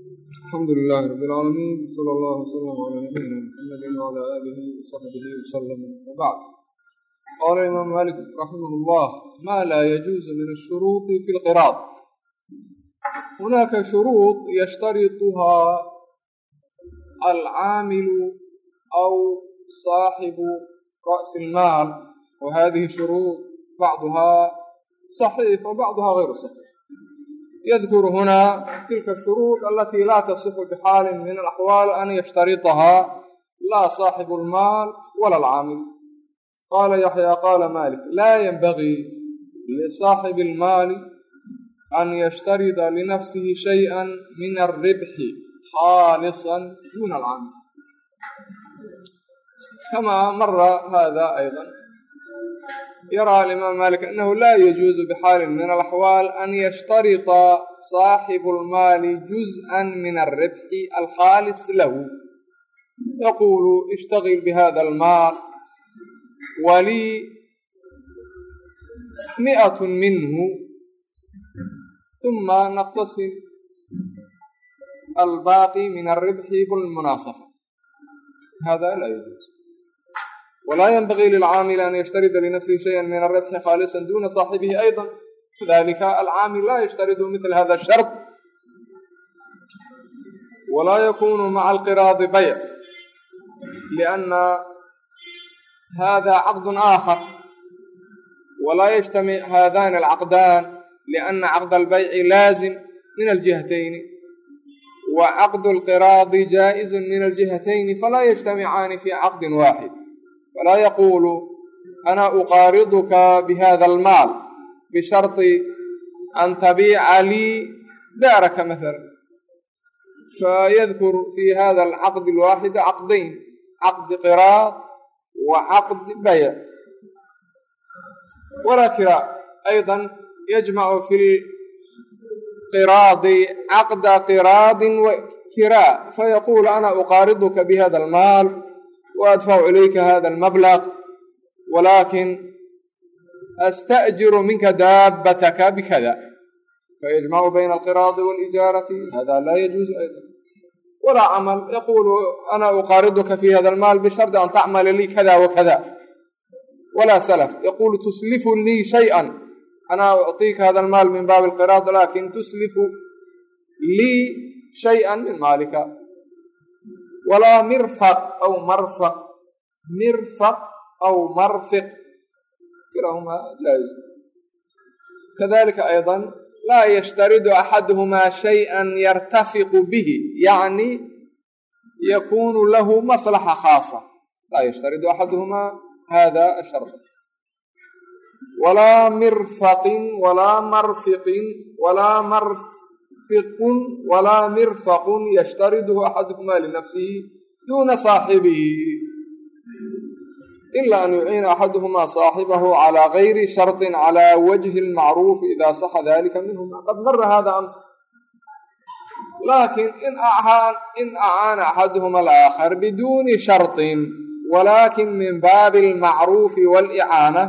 alxamdu lilaahi rabb اlcaalamiin sala allah wslam calaa nabiyina muxamadi wala aalihi wasaxbihi wsalam wabacd qaala imaam malik raximah اllah maa laa yajuusu min ashuruudi fi lqiraad hunaaka shuruud yashtarituhaa alcaamilu aw saaxibu ra's اlmaal wa hadihi shuruud bacduhaa saxiix wa bacduhaa gayru saxiix yadkuru hunaa tilka shuruud alatii laa tasixu bixaalin min alaxwaali an yashtariطahaa laa saaxibu اlmaal wala alcaamil qaala yaxyaa qaala malik laa yenbagii lisaaxibi اlmaali an yashtarida linafsihi shayئa min alribxi khaalisa duna alcaamil kamaa mara hada ayضa yarى alimaam malik anahu laa yajuuzu bxaali min alaxwaal an yashtarita saaxibu اlmaali juzءa min alribxi alkhaalis lahu yaqulu ishtagil bihada almaal walii miئaة minhu ثuma naqtasim albaaqi min alribxi bilmunaasafa hada laa yajuuz walaa yanbagii lilcaamili an yashtarida linafsihi shaya min alribxi khaalisa duna saaxibihi ayضa kadalika alcaamil laa yashtaridu mil hada shart walaa yakunu maca alqiraadi bayc lianna hada caqd aakhar walaa yajtamic haadani alcaqdaan lianna caqd albayci laazim min aljihatayni wa caqd alqiraadi jaa'izu min aljihatayni falaa yajtamicaani fi caqdin waaxid falaa yaqulu ana uqaariduka bihada almaal bisharطi an tabiica lii daaraka maala fayadkur fi hada alcaqd alwaaxid caqdayn caqdi qiraad wa caqdi bayc walaa kira ayضa yajmacu fi lqiraadi caqda qiraadin wa kiraa fayaqulu ana uqaariduka bihada almaal وأdفع ilayka hda الmبلغ ولakiن أstأجir minka daabatka bkda فيجمع byn القراض والإجاaرة hda laa yجوز أيضا. وlا cmل yقul أna uqاaridka في hda الmaal بشhرط أn تcml lii kda وkda وlا سلف. yقul تsلف lii شhيئا أna أعطيka hda الmaal min baaب القراض لakiن تsلف lii شhيئا min maalka walaa mirfaq aw marfaq. Mirfaq aw marfiq. Kilaahumaa laaizim kadalika ayضa laa yashtaridu axaduhumaa shayئa yartafiqu bihi. Yacni yakunu lahu maslaxa khaasa. Laa yashtaridu axaduhumaa hada ashard walaa mirfaqin walaa marfiqin walaa fiqun walaa mirfaqun yashtariduhu axadukumaa linafsihi duuna saaxibihi ila an yuciina axaduhumaa saaxibahu calaa gayri shardin calaa wajhi lmacruufi idaa saxa dalika minhuma qad mara hada ams laakiin in acaana axaduhuma alaakhar biduuni shardin walaakin min baabi almacruufi waalicaana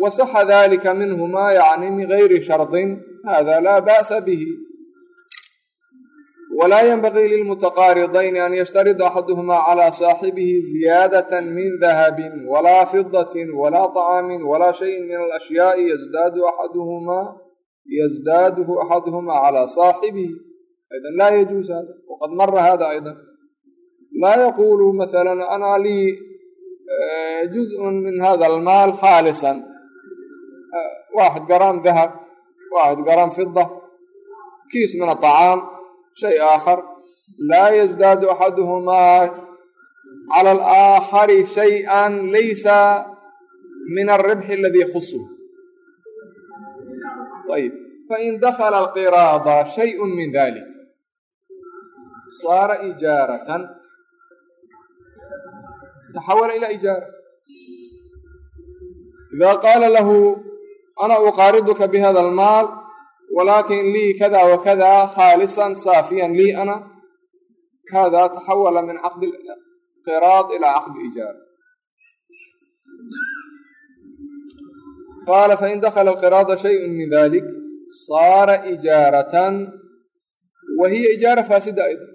wasaxa dalika minhuma yacni min gayri shardin hada laa ba'sa bihi walaa yanbagii lilmutaqaaridayni an yashtarida axaduhumaa calaa saaxibihi ziyaadatan min dahabin walaa fidatin walaa طacaamin walaa shayin min alashyaai yasdaadu axaduhumaa yasdaaduhu axaduhumaa calaa saaxibihi aydan laa yajuus hada waqad mara hada aydan laa yaqulu masalan ana lii juzء min hada almaal khaalisan waaxid garaam dahab waaxid garaam fida kiis min aطacaam shay aakhar laa yazdaadu axaduhumaa cala alaakhari shayئa laysa min alribxi aladi khusu ayb fain dakla alqiraada shayء min dalik saara ijaaratan. Taxawala ila ijaara. Ida qaala lahu ana uqaariduka bihada almaal walakin lii kada wakada khaalisan saafiyan lii ana hada taxawala min caqdi qiraad ila caqdi ijaara qaala fain dakla alqiraada shayء min dalik saara ijaaratan wa hiya ijaara faasida ayda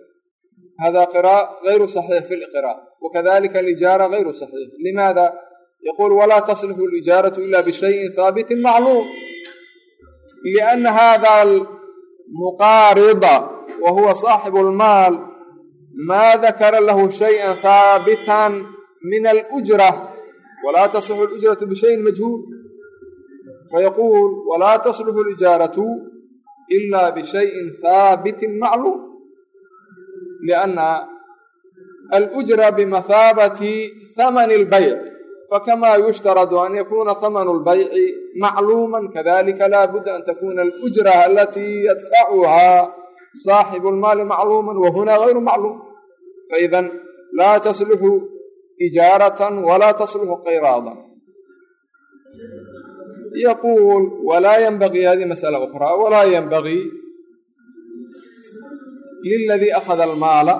hada qira gayru saxiix fi liqraa wakadalika alijaara gayru saxiix limaada yaqul walaa taslixu alijaaratu ila bishayin haabitin liana hada muqaarida wa huwa saaxibu lmaal maa dakara lahu shayئa haabitan min alujra walaa tasixu alujratu bishayin majhuul fayaquul walaa taslixu alijaaratu ila bishayin haabitin macluum lianna alujra bimathaabati hamani اlbayc fakama yushtaradu an yakuna hamanu اlbayci macluuma kadalika la budda an takuna alujra alatii yadfacuha saaxibu lmaali macluuma wahuna gayru macluum faidan laa taslixu ijaaratan walaa taslixu qayraadan yaquul walaa yanbagii hadihi masala ukhraa walaa yanbagii liladii akhada almaala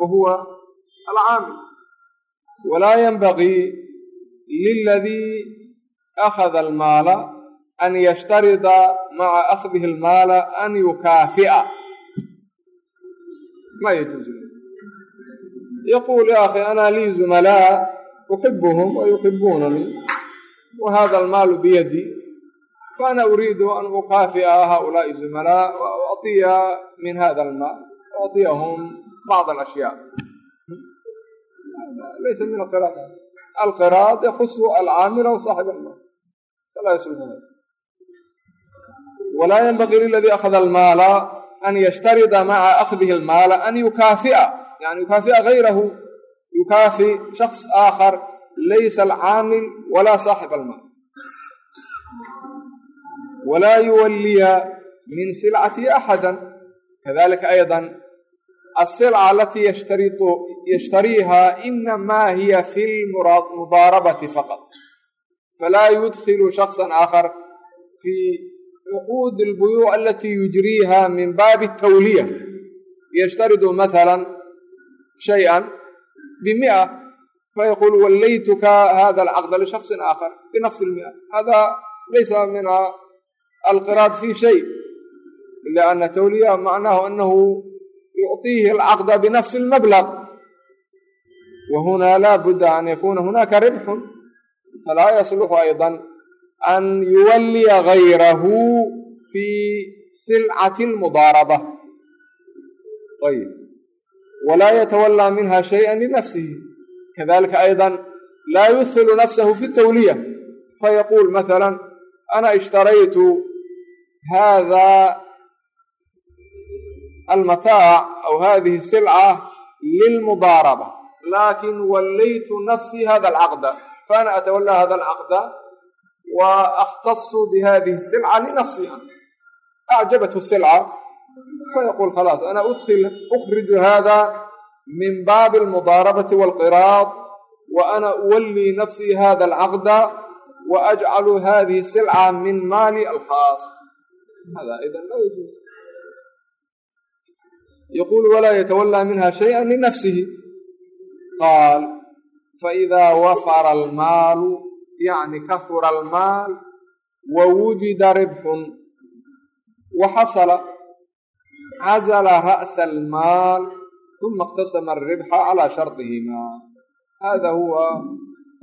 wa huwa alcaamil walaa yanbagii liladii akhada almaala an yashtarida maca akhdihi almaala an yukaafi'a ma yajuuzu yaquul ya akhi ana lii zumalaa uxibuhum wa yuxibuunanii wa hada almaalu biyadii faana uriidu an ukaafi'a haulaai zumalaa wa ucطiya min hada almaal ucطiyahum bacd alashyaa laysa min alqiraad alqiraad yakusu alcaamila wasaaxib almaal walaa yanbagii liladii akhada almaala an yashtarida maca akhdihi almaala an yukaafi'a yani yukaafi'a gayrahu yukaafi shaks aakhar laysa alcaamil walaa saaxib almaal walaa yuwalliya min silcati axada kadalika ayضa asilca alatii yashtariiha inamaa hiya fi lmudaarabati faqad falaa yudkilu shaksa aakhar fi cuquud اlbuyuuc alati yujriiha min baabi الtawliya yashtaridu maala shayئa bimia fayqul wallaytuka hada alcaqda lishaksin aakhar binafsi lmia hada laysa min alqiraad fi shay lianna tawliya macnahu anahu yucطiihi alcaqda binafsi lmablaq wa huna laa budda an yakuna hunaka ribxun falaa yasluxu ayضa an yuwalliya gayrahu fi silcati lmudaaraba ayb walaa yatawalaa minha shayئa linafsihi kadalika ayضa laa yudkilu nafsahu fi tawliya fayaquul maala ana ishtaraytu hada almataac aw hadihi silca lilmudaaraba laakiin wallaytu nafsii hada alcaqda faana atawalaa hada alcaqda wa akhtasu bihadihi silca linafsiha acjabathu silca fayaquul khalaas ana ukhriju hada min baabi almudaarabati walqiraad wa ana uwallii nafsii hada alcaqda wa ajcalu hadihi silca min maali alkhaas hada idan laa yajuuz yaquul walaa yatawalaa minha shayئa linafsihi qaal faidaa wafara almaalu yacni kahura almaal wa wujida ribxun wa xasala cazala ra'sa almaal uma اqtasama alribxa calى sharطihima hada huwa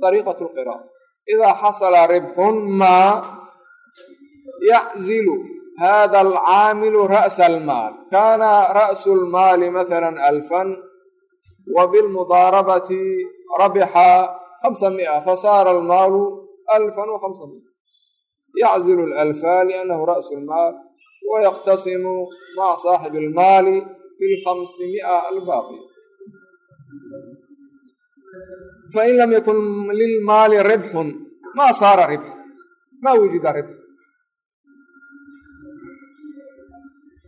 طariiqaة اlqirاءة إida xasala ribxun maa yaczilu hada alcaamilu ra'sa almaal kana ra'su lmaali maثala alfan wa bilmudaarabati rabixa hamsa mi'a fasaara almaalu alfan wa hamsa mi'a yaczilu alalfa liannahu ra'su lmaal wayaqtasimu maca saaxibi almaali fi lhamsi mi'a albaaqiya fain lam yakun lilmaali ribxun ma saara ribx ma wujida ribx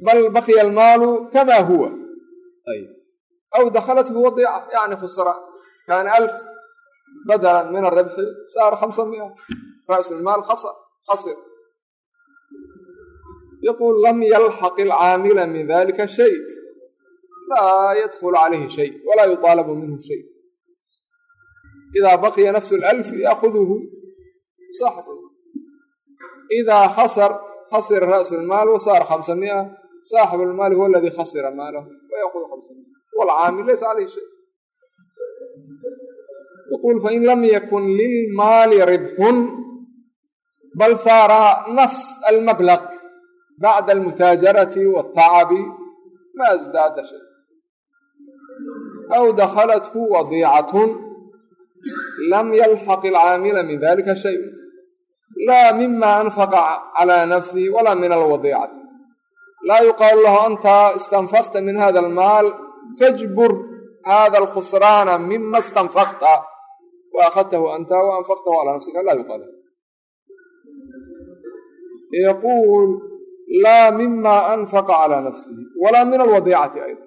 bal baqiya almaalu kama huwa aw dakhalat fi wadiica yani khusra kaana alf badala min aribxi saara hamsa mia ra'su lmaal khasir yaqul lam yalxaq alcaamila min dalika shay laa yadkulu calayhi shay walaa yuطaalabu minhu shay idaa baqiya nafsu lalf yaakuduhu saaxibu idaa khasar khasira ra'su lmaal wasaara hamsa mia saaxibu lmaali huwa aladii khasira maalahu wayaqudu khamsa walcaamil laysa caleyhi shay yaqul fain lam yakun lilmaali ribxun bal saara nafs almablaq bacda almutaajarati waatacabi ma asdaada shay aw dakhalathu wadiicatun lam yalxaq alcaamila min dalika shay laa mima anfaqa calaa nafsihi walaa min alwadiicati laa yuqaalu lahu anta istanfaqta min hada almaal fajbur hada alkhusraana mima istanfaqta wa akhadtahu anta wa anfaqtahu calaa nafsika laa yuqaal yaquul laa mima anfaqa calaa nafsihi walaa min alwadiicati ayda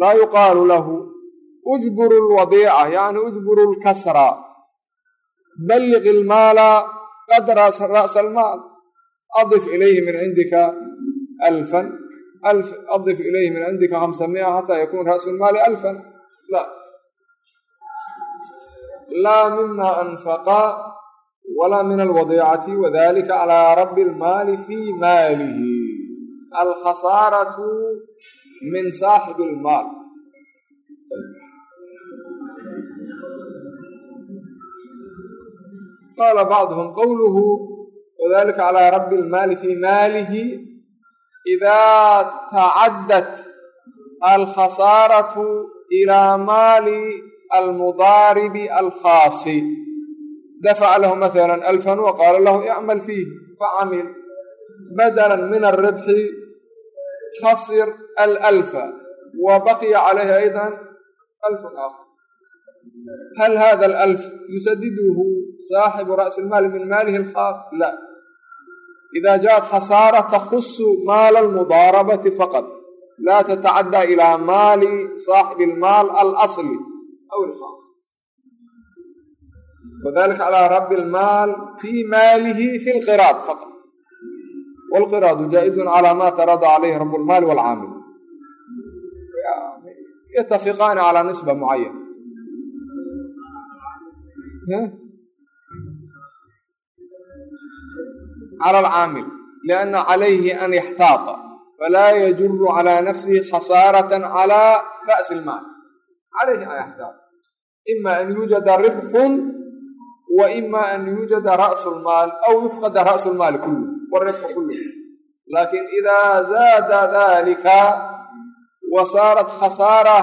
laa yuqaalu lahu ujburu lwadiica yani ujburu lkasra balliq ilmaala qadra ra'sa almaal adif ilayhi min cindika alfan adif ilayhi min cindika hamsa mia xataa yakun ra'su lmaali alfan la laa mima anfaqa walaa min alwadiicati wadalika calaa rabbi almaali fii maalihi alkhasaaratu min saaxibi almaal qaala bacduhum qowluhu wadalika calaa rabbi almaali fii maalihi idaa tacaddat alkhasaaratu ilaa maali almudaaribi alkhaasi dafaca lahu maala alfan wa qaala lahu icmal fiih facamil badala min alribxi khasir alalfa wa baqiya calayhi ayda alfun aakhar hal hada alalf yusadiduhu saaxibu ra'si ilmaali min maalihi alkhaas la ida jaءat khasaara takhusu maala almudaarabati faqad laa tatacaddaa ilaa maali saaxibi almaal alasli aw alkhaas wadalika calaa rabbi almaal fii maalihi fi lqiraad faqad wاlqiraadu jaaئizun calى ma tarada calayhi rab اlmaali wاlcaamil yatafiqaani calى nisba mucayan calى alcaamil lianna calayhi an yaxtaata falaa yajuru calaa nafsihi khasaaratan calaa ra'si ilmaal calayhi an yaxtaata ima an yuujada ribxun wa ima an yuujada ra'su lmaal aw yufqada ra'su lmaali kullu waribxu kullu laakin idaa zaada dalika wa saarat khasaara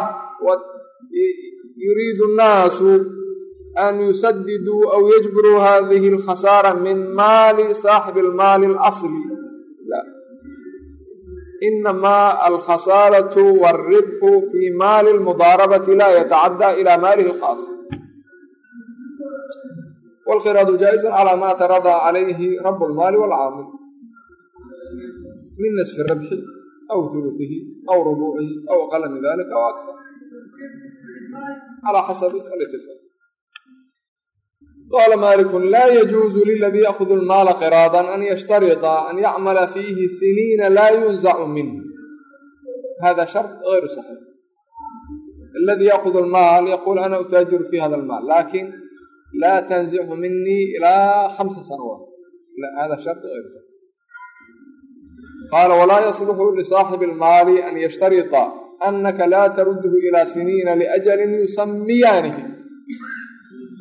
yuriidu nnaasu an yusadiduu aw yajburuu hadihi alkhasaara min maali saaxibi almaali alasli la inamaa alkhasaaratu waalribxu fii maali almudaarabati laa yatacaddaa ilaa maalihi alkhaas waalkhiraadu jaa-izun calaa maa taradaa calayhi rabu almaali waalcaamil min nisfi rabxi aw hulusihi aw rubuucihi aw aqala min dalika aw aktar calaa xasabi alitifaaq qaala maaliku laa yajuuzu liladii yaakudu lmaala qiraadan an yashtarida an yacmala fiihi siniina laa yunzacu minh hada shart gayru saxiix aladii yaakudu lmaal yaquul ana utaajiru fi hada lmaal laakiin laa tanzichu minii ilaa hamsa sanawaat hada shart gayru saxiix qaala walaa yasluxu lisaaxibi almaali an yashtarida anaka laa tarudhu ila siniina liajalin yusamiyaanihi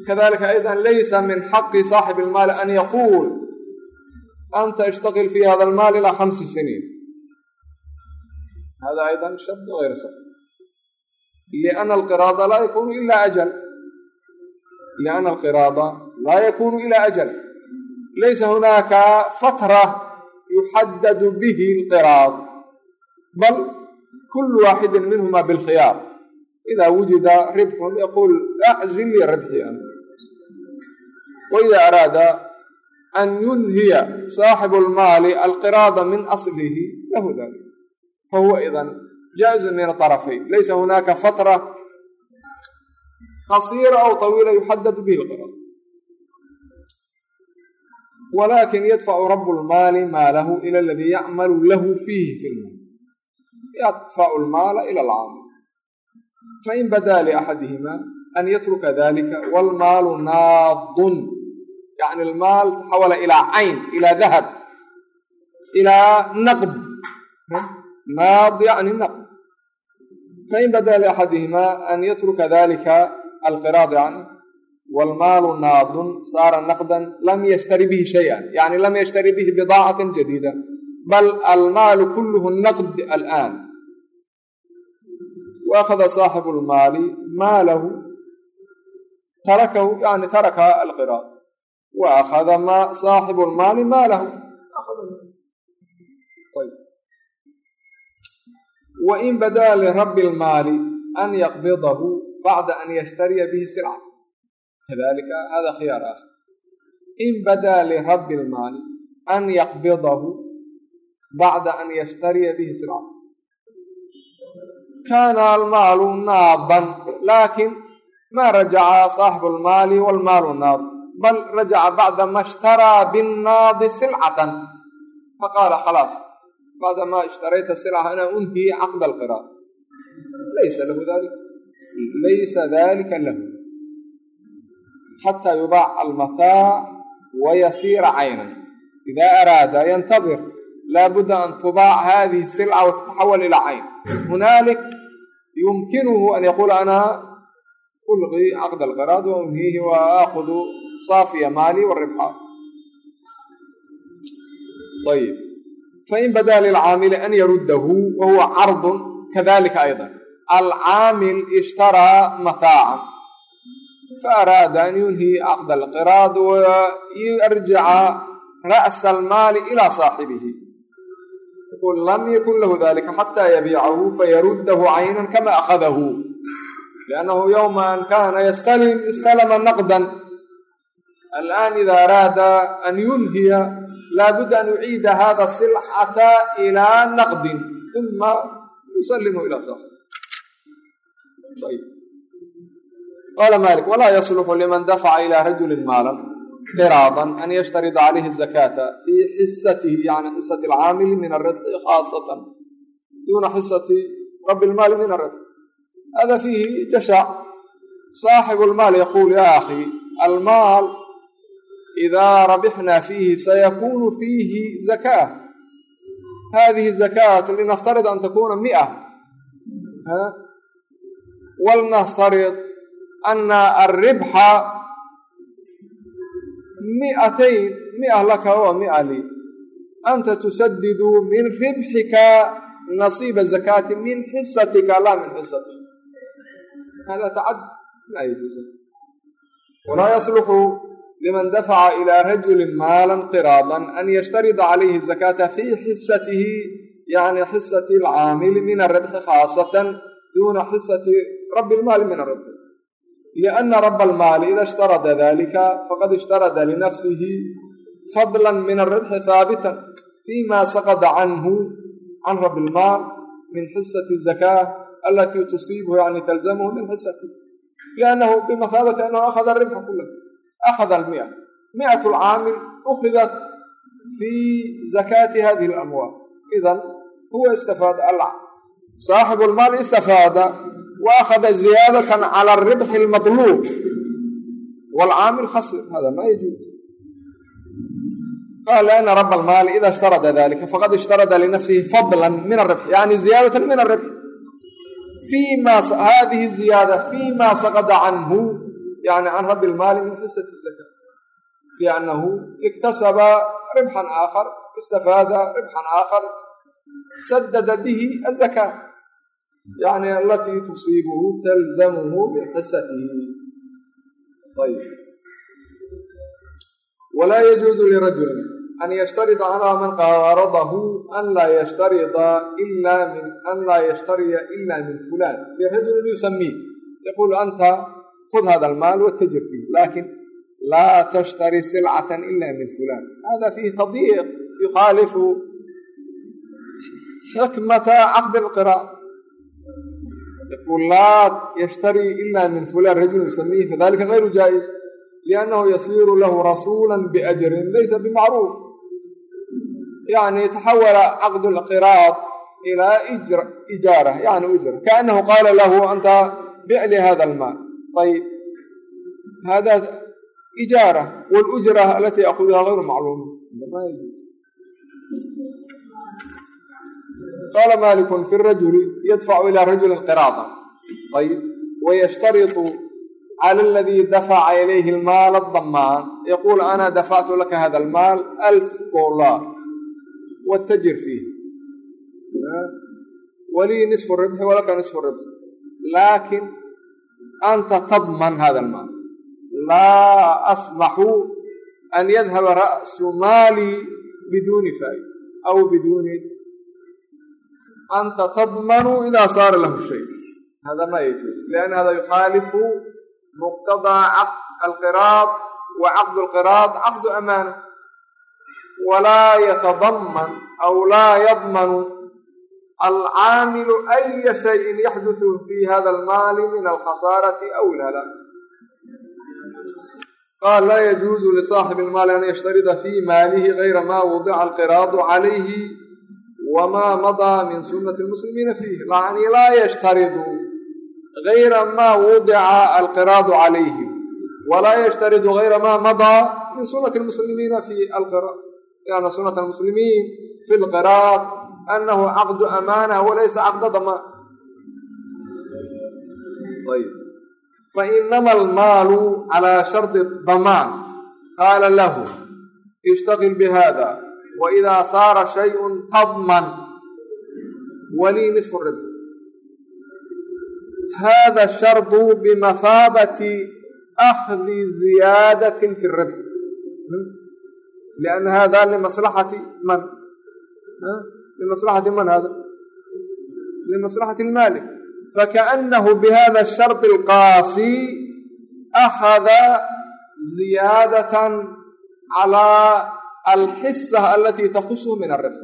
kadalika ayda laysa min xaqi saaxibi almaali an yaquul anta ishtaqil fi hada almaal ilaa hamsi siniin hada ayda shart gayr saxiix liana alqiraada laa yakunu ila ajal. Liana alqiraada laa yakunu ila ajal. Laysa hunaaka fatra yuxadadu bihi alqiraad bal kulu waaxidin minhuma bilkhiyaar ida wujida ribxun yaquul aczil lii ribxi waida araada an yunhiya saaxibu lmaali alqiraada min aslihi lahu dalik fahuwa idan jaaizun min arafayn laysa hunaaka fatra qasiira aw طawiila yuxadad bihi lqiraada walakin yadfacu rabu lmaali maalahu ila aladii yacmalu lahu fiihi fi lmaal yadfacu lmaala ila alcaamil fain badaa liaxadihima an yatruka dalika walmaalu naadun yani almaal taxawala ilaa cayn ilaa dahab ilaa naqd maadiya an inaqd fain badaa liaxadihimaa an yatruka dalika alqiraad yani waalmaalu naadun saara naqdan lam yashtari bihi shayan yani lam yashtari bihi bidaacatan jadiida bal almaalu kuluhu naqd alaan waakhada saaxibu lmaali maalahu tarakahu yani taraka alqiraad wa akhada ma saaxibu lmaali maalahu wa in badaa lirabbi lmaali an yaqbidahu bacda an yashtariya bihi silca kadalika hada khiyaar ah in badaa lirabbi lmaali an yaqbidahu bacda an yashtariya bihi silca kaana almaalu naaban laakin ma rajaca saaxibu lmaali walmaalu naab bal rajaca bacda ma ishtaraa binnaadi silcatan faqaala khalaas bacda ma ishtarayta silca ana unhiyi caqd alqiraad laysa lahu dalik laysa dalika lahu xataa yubaac almataac wayasiira caynan ida araada yantadir laabudda an tubaac hadihi silca watataxawal ilaa cayn hunaalik yumkinuhu an yaquula ana ulqi caqd alqiraad wa unhiihi wa aakudu maali waribxa ayb fain badaa lilcaamili an yaruddahu wa huwa cardun kadalika ayضa alcaamil ishtaraa mataacan faaraada an yunhiya caqd alqiraad wayarjica ra'sa almaali ilaa saaxibihi yaqul lam yakun lahu dalika xataa yabiicahu fayaruddahu caynan kama akhadahu liannahu yowma an kana yastalim istalama alآn ida araada an yunhiya laabudda an yuciida hada silcata ilaa naqdin uma yusalimu ila saaxib qala malik walaa yasluxu liman dafaca ila rajuli maalan qiraadan an yashtarida calayhi zakata fi xisatihi yani xisati alcaamili min aridqi khaasatan duna xisati rabi lmaali min aridq hada fiihi jashac saaxibu lmaal yaqul ya akhi almaal idaa rabixna fiihi sayakunu fiihi zakaa hadihi zakaat linaftarid an takuna mia walnaftarid ana alribxa miatayn mia laka wa mia lii anta tusadidu min ribxika nasiiba zakaati min xisatika laa min xisatik hada tacad ma yjuuz walaa yasluxu liman dafaca ilaa rajulin maalan qiraadan an yashtarida calayhi zakata fii xisatihi yani xisati alcaamili min aribxi khaasatan duna xisati rabi lmaali min aribxi liana raba almaali ida ishtarada dalika faqad ishtarada linafsihi fadla min aribxi haabitan fima saqada canhu can rabi lmaal min xisati zakaa alatii tusiibhu yani talzamhu min xisati liannahu bimathaabati anahu akhada aribxa kulah akhada almia miat alcaamil ukhidat fi zakaati hadihi alamwaal idan huwa istafaada saaxibu lmaali istafaada wa akhada ziyaadatan cala aribxi almadluub waalcaamil khasir hada ma yajuuz qala liana raba almaali ida ishtarada dalika faqad ishtarada linafsihi fadla min aribx yani ziyaadatan min aribx fima hadihi ziyaada fima saqada canhu yani can rabi lmaali min xisati zaka liannahu iktasaba ribxan aakhar istafaada ribxan aakhar sadada bihi azakaa yani alatii tusiibuhu talzamhu min xisatihi ayb walaa yajuuzu lirajulin an yashtarida calaa man qaaradahu an laa yashtarida ila min an laa yashtariya ila min fulan lirajulin yusamiih yaqulu anta khud hada almaal watajir fiih laakiin laa tashtari silcata ila min fulan hada fiihi tadyiiq yukhaalifu xikmata caqdi yaqul laa yashtarii ila min fulan rajul yusamiih fadalika gayru jaa'iz liannahu yasiiru lahu rasuula biajrin laysa bimacruuf yani taxawala caqdu lqiraad ilaa ijaara yani ujra kaanahu qaala lahu anta bicli hada almaal ayb hada ijaara wاlujra alatii akuduha غayru macluuma qaala malikun fi rajuli yadfacu ila rajulin qiraada ayib wayashtariطu cala aladii dafaca ilayhi almaal adamaan yaquul ana dafactu laka hada almaal alf dolar watajir fiih walii nisfu ribxi walaka nisfu ribxi laakin anta tadman hada almaal laa asmaxu an yadhaba ra'su maali biduuni faa'ida aw biduuni anta tadmanu idaa saara lahu shay hada ma yajuuz lian hada yukhaalifu muqtadaa alqiraad wa caqdu alqiraad caqdu amaana walaa yatadaman aw laa yadmanu alcaamilu aya shayin yaxdusu fi hada almaali min alkhasaarati aw ilhalaak qaal laa yajuuzu lisaaxibi almaali an yashtarida fii maalihi gayra ma wudica alqiraadu calayhi wma madaa min sunati lmuslimiina fiih yani laa yashtaridu gayra ma wudica alqiraadu calayhi walaa yashtaridu gayra ma madaa min sunati lmuslimiina fi sunata almuslimiin fi lqiraad anahu caqdu amaana walaysa caqda damaan fainama almaalu calaa shardi damaan qaala lahu ishtaqil bihada waidaa saara shayun tadman walii nisfu rib hada shardu bimahaabati akhdi ziyaadatin fi ribx lianna hada limaslaxati man limaslaxati man hada limaslaxati lmaalik fakaanahu bihada ashari alqaasi akhada ziyaadatan calaa alxisa alatii takusu min arib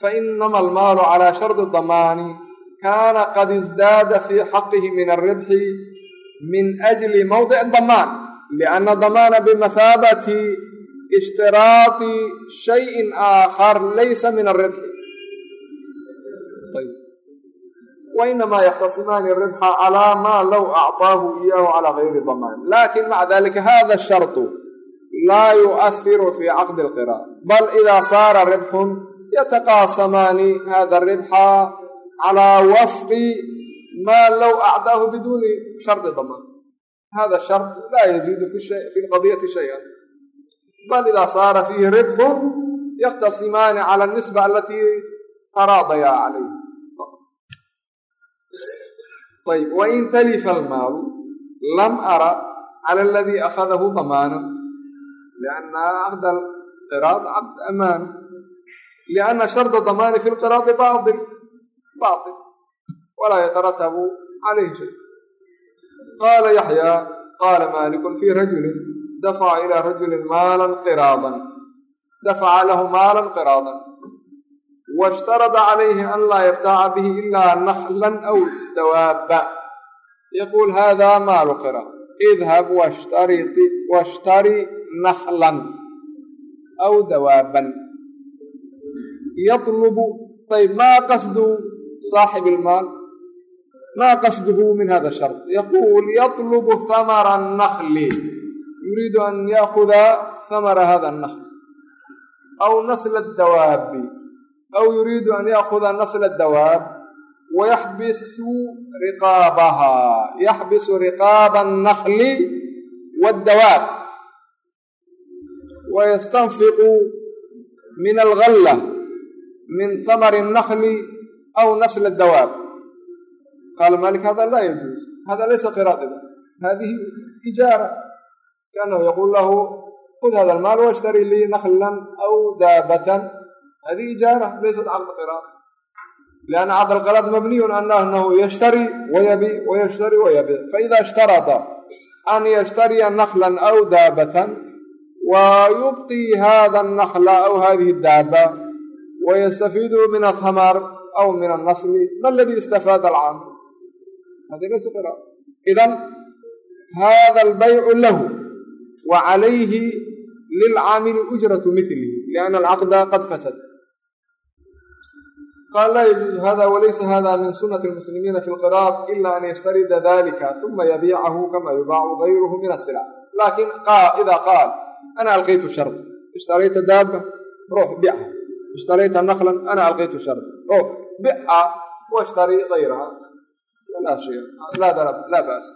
fainama almaalu calaa shardi damaani kaana qad isdaada fii xaqihi min alribxi min ajli mawdic damaan lianna damaana bimathaabati ishtiraati shayin aakhar laysa min alribxi wainamaa yakhtasimaani ribxa calaa maa low acطaahu iyaahu calaa gayri damaan lakin maca dalika hada sharطu laa yuؤahiru fi caqdi اlqirاء bal ida saara ribxun yataqaasamaani hada ribxa calaa wafqi maa low acdaahu biduuni shardi damaan hada shart laa yaziidu fi lqadiyati shayئa bal ida saara fiihi ribxun yakhtasimaani cala اnisba alatii taraadaya calayh ayb wain talifa almaalu lam ara cala aladii akhadahu damaana lianna caqd alqiraad caqd amaan lianna sharda damaani fi lqiraadi baail baail walaa yataratabu calayhi shay qaala yaxyaa qaala maalikun fii rajulin dafaca ilaa rajulin maalan qiraadan dafaca lahu maalan qiraadan washtarada calayhi an laa yabtaaca bihi ilaa naklan aw dawaaba yaquul hada maalu qira idhab washtari naklan aw dawaaban yatlubu ayb maa qasdu saaxib ilmaal maa qasduhu min hada shart yaquul yatlubu hamara annakli yuriidu an yaakuda hamara hada annakl aw nasla adawaabi aw yuriidu an yaakuda nasla dawaab wayaxbisu riqaabahaa yaxbisu riqaaba annakli waaddawaab wayastanfiqu min algalla min hamari annakli aw nasla dawaab qaala malik hada laa yajuuz hada laysa qiraadida hadihi ijaara kaanahu yaquul lahu khud hada almaal washtari lii naklan aw daabatan hadihi ijaara laysat caqda qiraada lianna caqd alqiraad mabniyun anahu yashtari wayabi wayashtari wayabic faida ishtarada an yashtariya naklan aw daabatan wa yubqii hada annakla aw hadihi daaba wayastafiidu min athamar aw min annasli ma aladii istafaada alcaamil hadi laysa qiraada idan hada albaycu lahu wa calayhi lilcaamili ujratu milihi liana alcaqda qad fasad. Qaal laa yajuuzu hada walaysa hada min sunati lmuslimiina fi lqiraab ila an yashtarida dalika uma yabiicahu kama yubaacu gayruhu min asilac laakin ida qaal ana alqaytu shard. Ishtarayta daaba ruux bica ishtarayta naklan ana alqaytu shard. Ruux bica washtari gayraha laa shay laa darab laa baas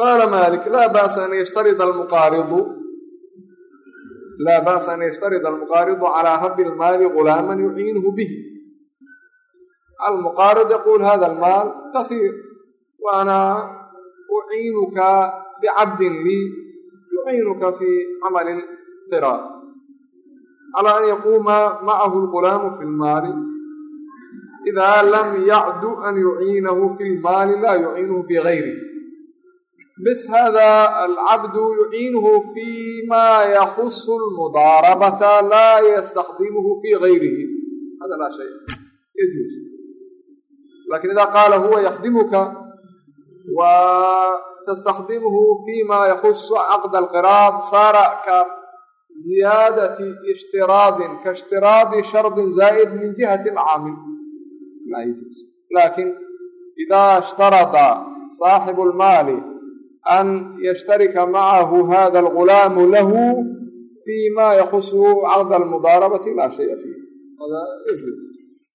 qaala maalik laa ba'sa an yashtarida almuqaaridu laa ba'sa an yashtarida almuqaaridu calaa rabi lmaali gulaaman yuciinuhu bih almuqaarid yaquul hada almaal kahiir waana uciinuka bicabdin lii yuciinuka fi camali qiraad calaa an yaquuma macahu lgulaamu fi lmaali idaa lam yacdu an yuciinahu fi lmaali laa yuciinuhu fi gayri bs hada alcabdu yuciinuhu fi ma yaxusu lmudaarabata laa yastakdimuhu fi gayrihi hada laa shay yajuus laakiin ida qaala huwa yakdimuka wa tastakdimuhu fima yaxusu caqd alqiraad saara ka ziyaadati ishtiraadin ka ishtiraadi shardin zaa'id min jihati alcaamil laa yajuus laakiin ida ishtarada saaxibu lmaali يشترك معه هذا الغلام له فيما يخصه عقد المضاربة لا شيء فيه هذا يجوز